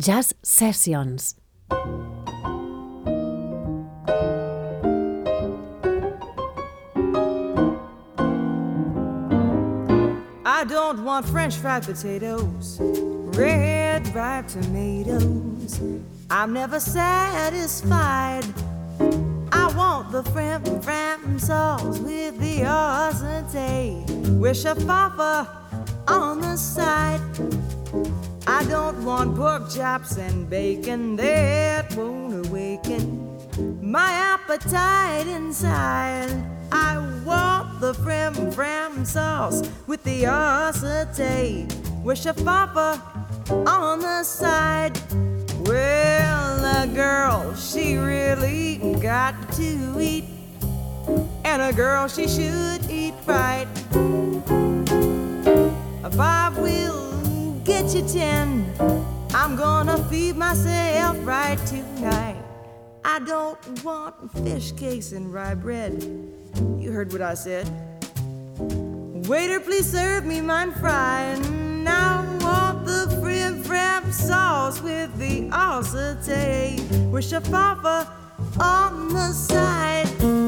Jazz Sessions. I don't want french fried potatoes, red ripe tomatoes. I'm never satisfied. I want the frim fram sauce with the ausente. Wish a papa on the side. I don't want pork chops and bacon that won't awaken my appetite inside. I want the frim fram sauce with the acetate. Wish a papa on the side. Well, a girl, she really got to eat. And a girl, she should eat right. A I will get you ten. I'm gonna feed myself right tonight. I don't want fish cakes and rye bread. You heard what I said. Waiter, please serve me mine frying. I want the frim fram sauce with the acetate. Wish a papa on the side.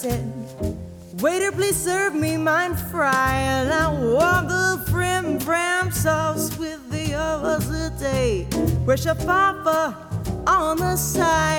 Said. Waiter, please serve me mine fry, and I want the frim fram sauce with the others the day. With Shafafa on the side.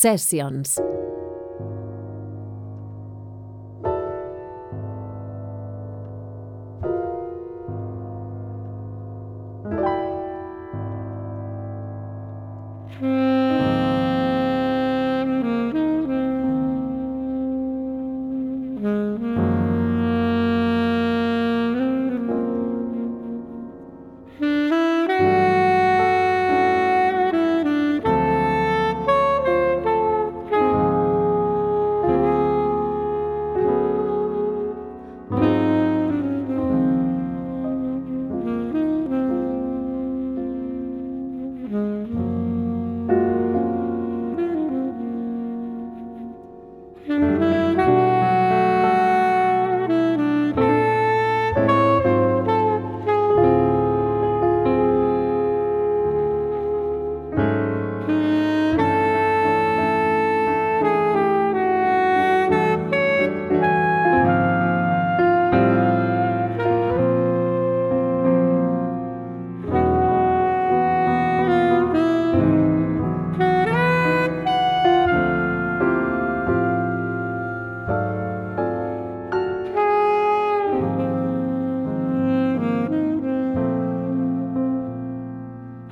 Sessions.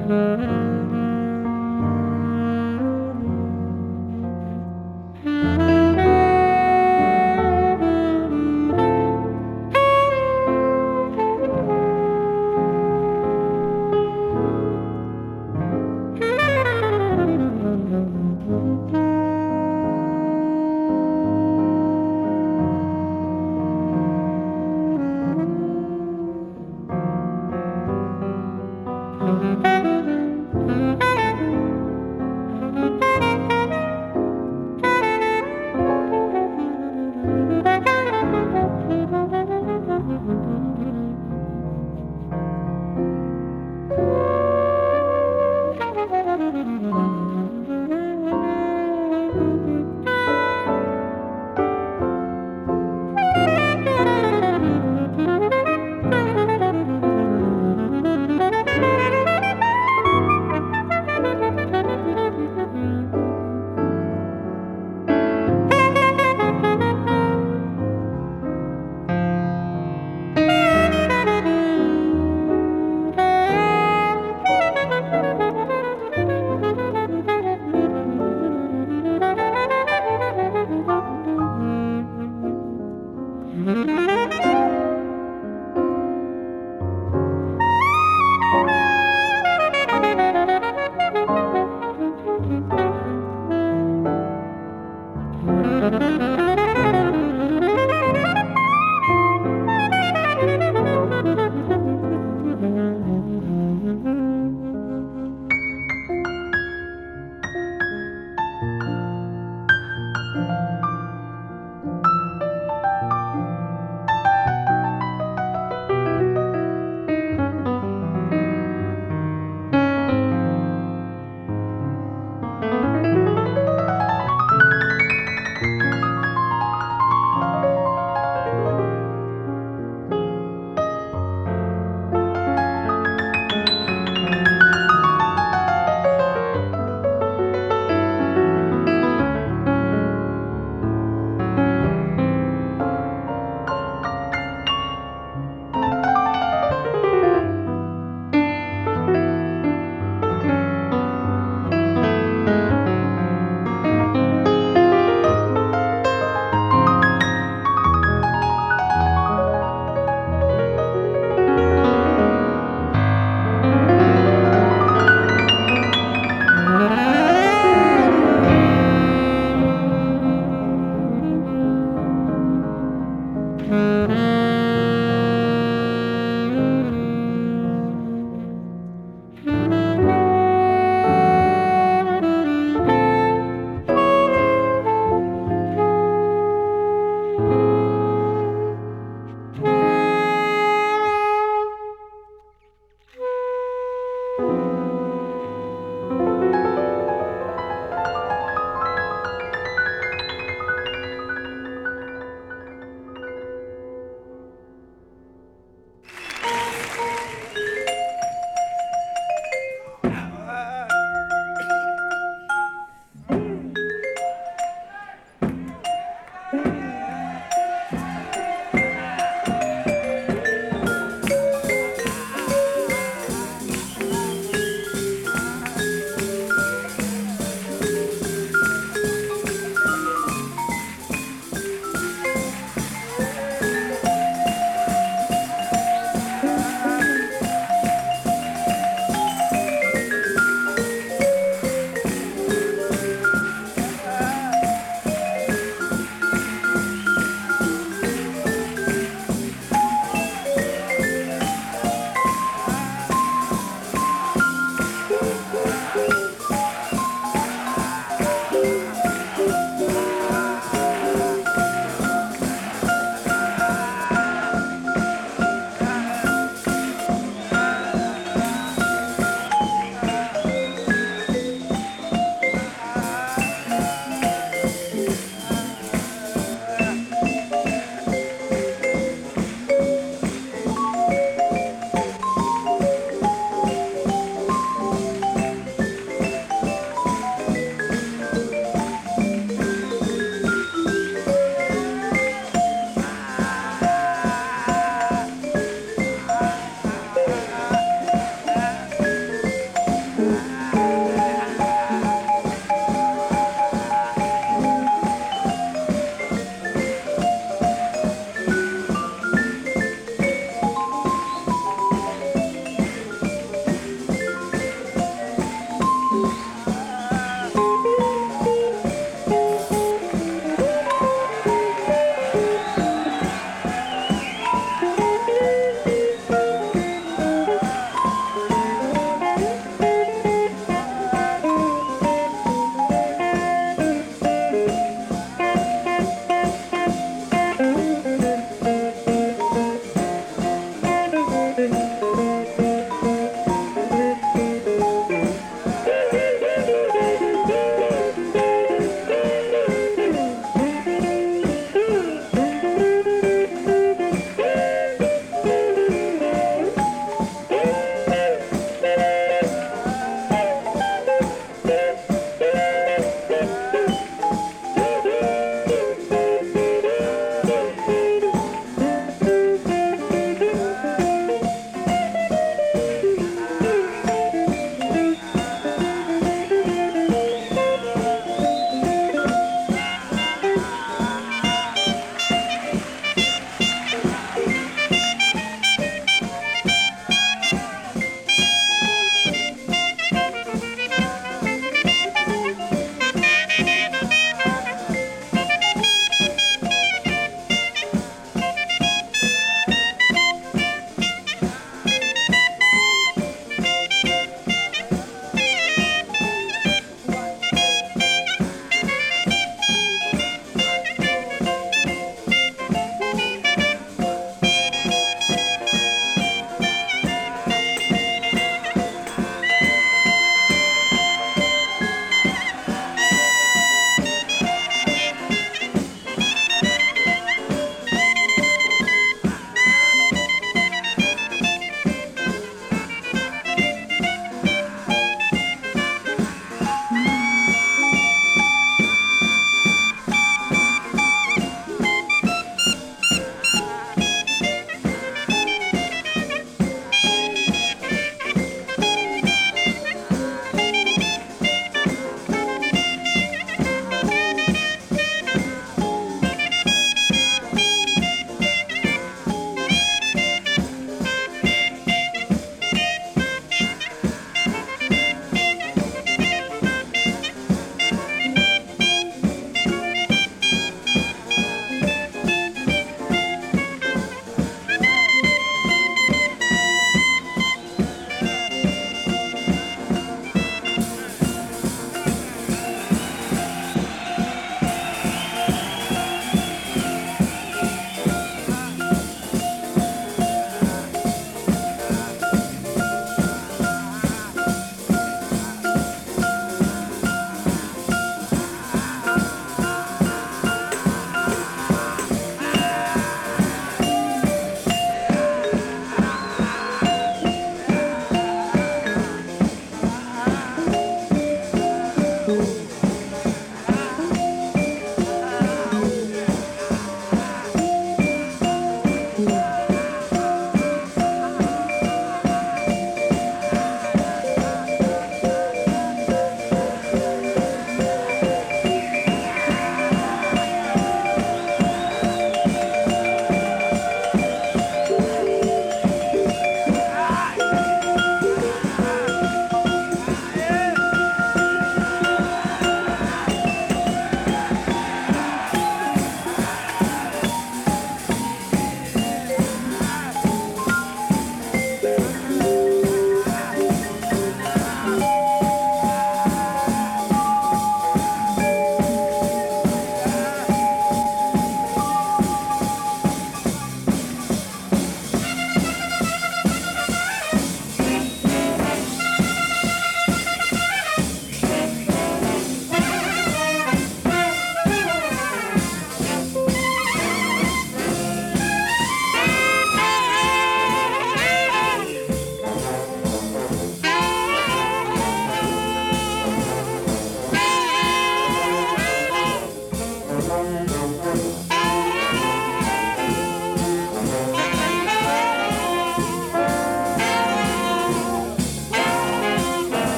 Mm-hmm.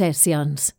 Sessions.